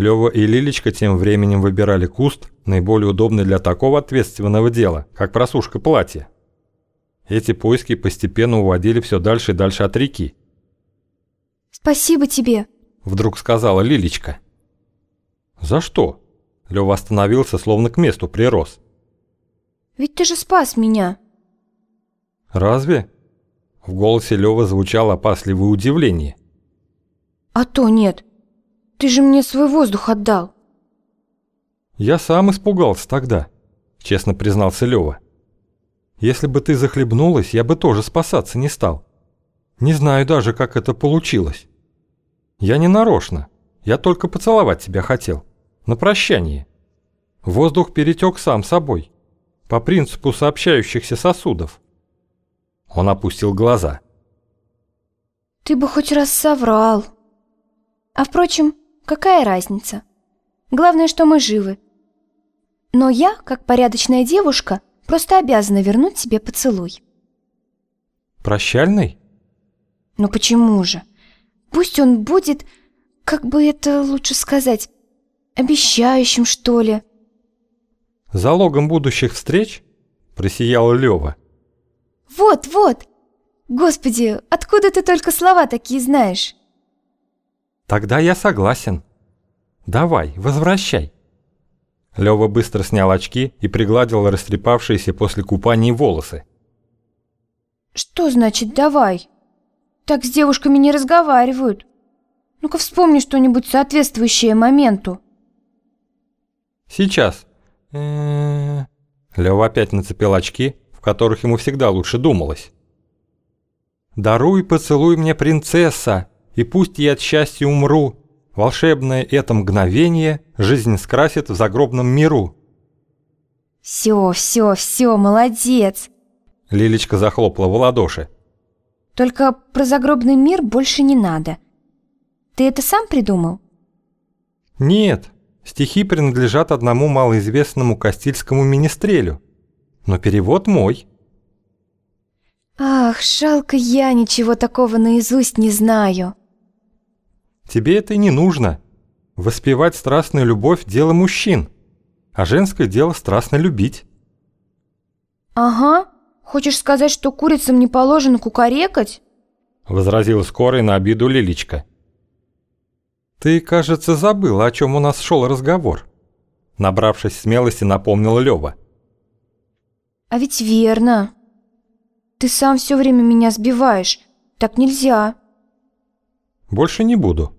Лёва и Лилечка тем временем выбирали куст, наиболее удобный для такого ответственного дела, как просушка платья. Эти поиски постепенно уводили все дальше и дальше от реки. «Спасибо тебе», — вдруг сказала Лилечка. «За что?» Лёва остановился, словно к месту прирос. «Ведь ты же спас меня». «Разве?» В голосе Лёвы звучало опасливое удивление. «А то нет. Ты же мне свой воздух отдал». «Я сам испугался тогда», — честно признался Лёва. «Если бы ты захлебнулась, я бы тоже спасаться не стал. Не знаю даже, как это получилось. Я не нарочно, я только поцеловать тебя хотел. На прощание. Воздух перетек сам собой, по принципу сообщающихся сосудов». Он опустил глаза. «Ты бы хоть раз соврал», а впрочем, какая разница? Главное, что мы живы. Но я, как порядочная девушка, просто обязана вернуть тебе поцелуй. Прощальный? Ну почему же? Пусть он будет, как бы это лучше сказать, обещающим, что ли. Залогом будущих встреч? Просияла Лева. Вот, вот. Господи, откуда ты только слова такие знаешь? Тогда я согласен. Давай, возвращай. Лёва быстро снял очки и пригладил растрепавшиеся после купания волосы. Что значит «давай»? Так с девушками не разговаривают. Ну-ка вспомни что-нибудь соответствующее моменту. Сейчас. Лёва опять нацепил очки, в которых ему всегда лучше думалось. «Даруй поцелуй мне, принцесса!» И пусть я от счастья умру, волшебное это мгновение жизнь скрасит в загробном миру. Все, все, все, молодец. Лилечка захлопала в ладоши. Только про загробный мир больше не надо. Ты это сам придумал? Нет, стихи принадлежат одному малоизвестному Кастильскому министрелю. Но перевод мой. Ах, жалко, я ничего такого наизусть не знаю. Тебе это не нужно. Воспевать страстную любовь – дело мужчин, а женское дело страстно любить. Ага, хочешь сказать, что курицам не положено кукарекать? Возразила скорой на обиду Лилечка. Ты, кажется, забыла, о чем у нас шел разговор. Набравшись смелости, напомнил Лёва. А ведь верно. Ты сам все время меня сбиваешь. Так нельзя. Больше не буду.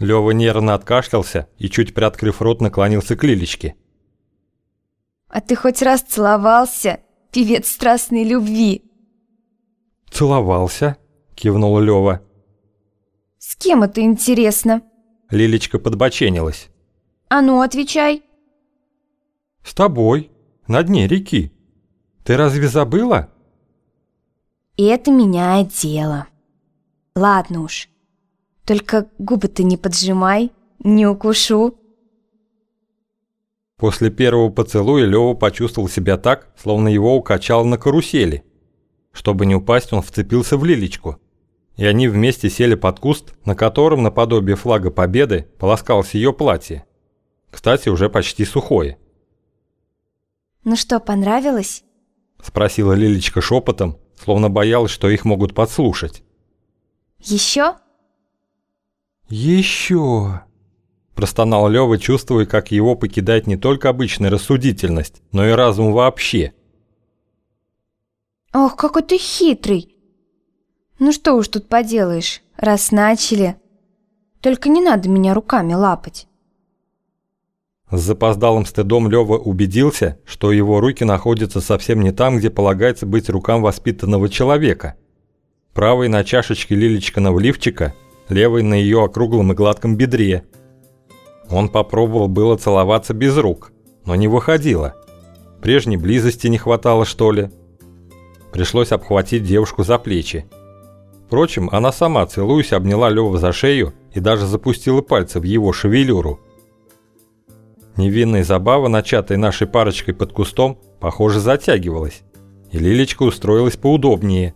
Лёва нервно откашлялся и, чуть приоткрыв рот, наклонился к Лилечке. «А ты хоть раз целовался, певец страстной любви?» «Целовался?» – кивнул Лёва. «С кем это интересно?» Лилечка подбоченилась. «А ну, отвечай!» «С тобой, на дне реки. Ты разве забыла?» «Это меняет дело. Ладно уж, только губы ты не поджимай, не укушу. После первого поцелуя Лёва почувствовал себя так, словно его укачало на карусели. Чтобы не упасть, он вцепился в Лилечку. И они вместе сели под куст, на котором, наподобие флага победы, полоскалось ее платье. Кстати, уже почти сухое. «Ну что, понравилось?» Спросила Лилечка шепотом, словно боялась, что их могут подслушать. «Еще?» «Еще!» Простонал Лёва, чувствуя, как его покидает не только обычная рассудительность, но и разум вообще. «Ох, какой ты хитрый! Ну что уж тут поделаешь, раз начали. Только не надо меня руками лапать». С запоздалым стыдом Лёва убедился, что его руки находятся совсем не там, где полагается быть рукам воспитанного человека. Правой на чашечке Лилечкиного лифчика – левой на ее округлом и гладком бедре. Он попробовал было целоваться без рук, но не выходило. Прежней близости не хватало, что ли. Пришлось обхватить девушку за плечи. Впрочем, она сама, целуясь, обняла Лёва за шею и даже запустила пальцы в его шевелюру. Невинная забава, начатая нашей парочкой под кустом, похоже, затягивалась, и Лилечка устроилась поудобнее.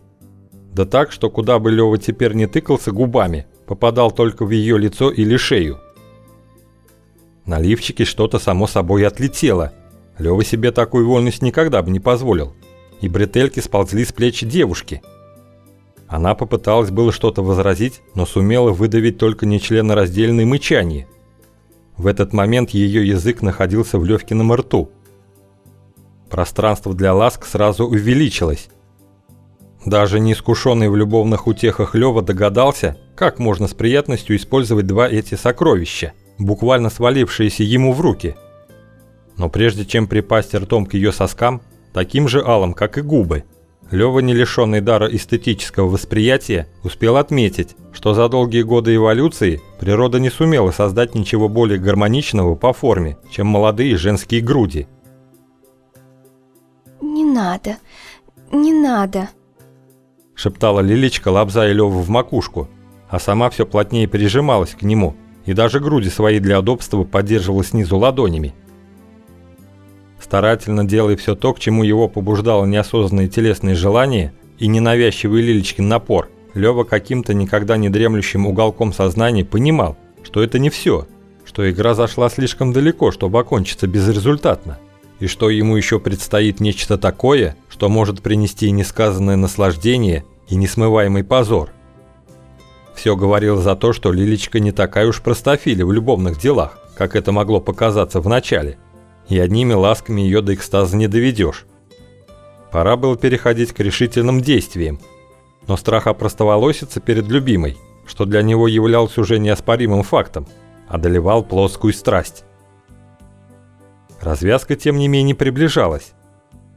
Да так, что куда бы Лёва теперь не тыкался губами, попадал только в ее лицо или шею. На лифчике что-то само собой отлетело. Лёва себе такую вольность никогда бы не позволил. И бретельки сползли с плеч девушки. Она попыталась было что-то возразить, но сумела выдавить только нечленораздельное мычание. В этот момент ее язык находился в Левкином рту. Пространство для ласк сразу увеличилось. Даже неискушенный в любовных утехах Лёва догадался, как можно с приятностью использовать два эти сокровища, буквально свалившиеся ему в руки. Но прежде чем припасть ртом к ее соскам, таким же алым, как и губы, Лёва, не лишенный дара эстетического восприятия, успел отметить, что за долгие годы эволюции природа не сумела создать ничего более гармоничного по форме, чем молодые женские груди. «Не надо, не надо», шептала Лилечка, лобзая Леву в макушку, а сама все плотнее прижималась к нему и даже груди свои для удобства поддерживала снизу ладонями. Старательно делая все то, к чему его побуждало неосознанное телесное желание и ненавязчивый Лилечкин напор, Лева каким-то никогда не дремлющим уголком сознания понимал, что это не все, что игра зашла слишком далеко, чтобы окончиться безрезультатно и что ему еще предстоит нечто такое, что может принести несказанное наслаждение и несмываемый позор. Все говорило за то, что Лилечка не такая уж простофиля в любовных делах, как это могло показаться в начале, и одними ласками ее до экстаза не доведешь. Пора было переходить к решительным действиям, но страх опростоволоситься перед любимой, что для него являлось уже неоспоримым фактом, одолевал плоскую страсть. Развязка, тем не менее, приближалась.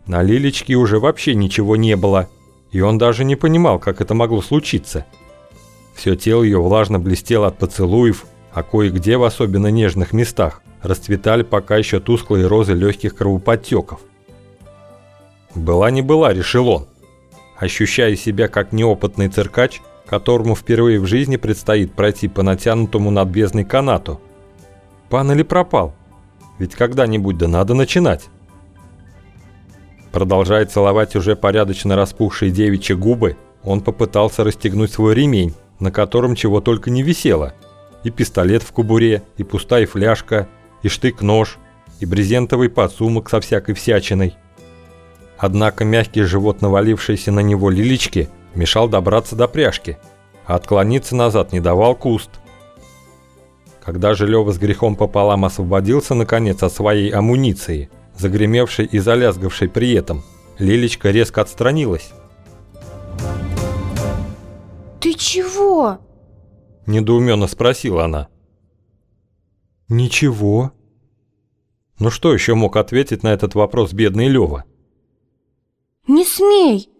На Лилечке уже вообще ничего не было, и он даже не понимал, как это могло случиться. Все тело ее влажно блестело от поцелуев, а кое-где в особенно нежных местах расцветали пока еще тусклые розы легких кровоподтеков. Была не была, решил он, ощущая себя как неопытный циркач, которому впервые в жизни предстоит пройти по натянутому над бездной канату. Пан или пропал? Ведь когда-нибудь да надо начинать. Продолжая целовать уже порядочно распухшие девичьи губы, он попытался расстегнуть свой ремень, на котором чего только не висело. И пистолет в кобуре, и пустая фляжка, и штык-нож, и брезентовый подсумок со всякой всячиной. Однако мягкий живот, навалившийся на него лилички, мешал добраться до пряжки, а отклониться назад не давал куст – когда же Лёва с грехом пополам освободился наконец от своей амуниции, загремевшей и залязгавшей при этом, Лилечка резко отстранилась. «Ты чего?» – недоуменно спросила она. «Ничего». Ну что еще мог ответить на этот вопрос бедный Лёва? «Не смей!»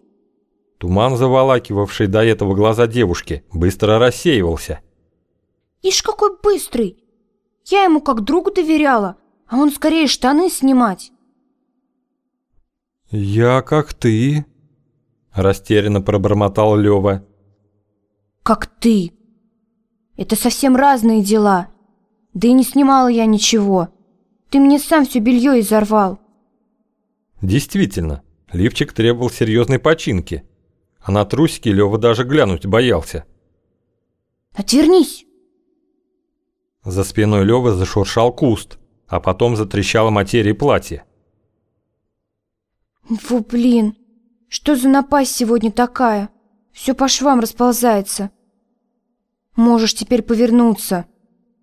Туман, заволакивавший до этого глаза девушки, быстро рассеивался – Ишь, какой быстрый! Я ему как другу доверяла, а он скорее штаны снимать. «Я как ты», – растерянно пробормотал Лёва. «Как ты? Это совсем разные дела. Да и не снимала я ничего. Ты мне сам все белье изорвал». Действительно, лифчик требовал серьезной починки, а на трусики Лёва даже глянуть боялся. «Отвернись!» За спиной Лёвы зашуршал куст, а потом затрещала материя платья. Фу, блин, что за напасть сегодня такая? Все по швам расползается. Можешь теперь повернуться.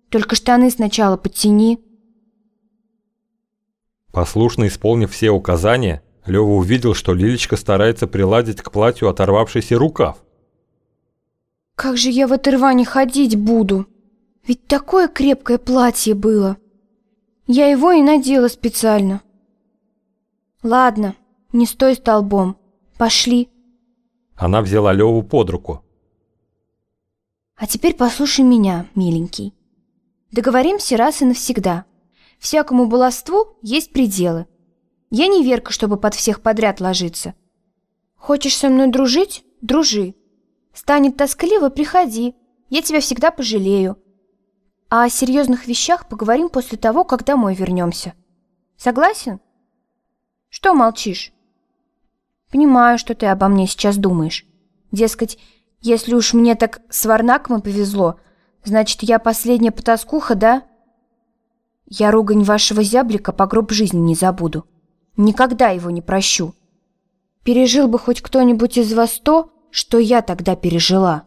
Только штаны сначала подтяни. Послушно исполнив все указания, Лёва увидел, что Лилечка старается приладить к платью оторвавшийся рукав. Как же я в этой рване ходить буду? Ведь такое крепкое платье было. Я его и надела специально. Ладно, не стой столбом. Пошли. Она взяла Леву под руку. А теперь послушай меня, миленький. Договоримся раз и навсегда. Всякому баловству есть пределы. Я не верка, чтобы под всех подряд ложиться. Хочешь со мной дружить? Дружи. Станет тоскливо, приходи. Я тебя всегда пожалею. А о серьезных вещах поговорим после того, как домой вернемся. Согласен? Что молчишь? Понимаю, что ты обо мне сейчас думаешь. Дескать, если уж мне так с Варнаком повезло, значит, я последняя потаскуха, да? Я ругань вашего зяблика по гроб жизни не забуду. Никогда его не прощу. Пережил бы хоть кто-нибудь из вас то, что я тогда пережила.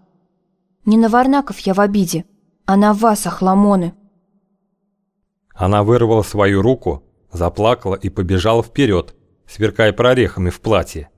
Не на Варнаков я в обиде, а на вас, охламоны. Она вырвала свою руку, заплакала и побежала вперед, сверкая прорехами в платье.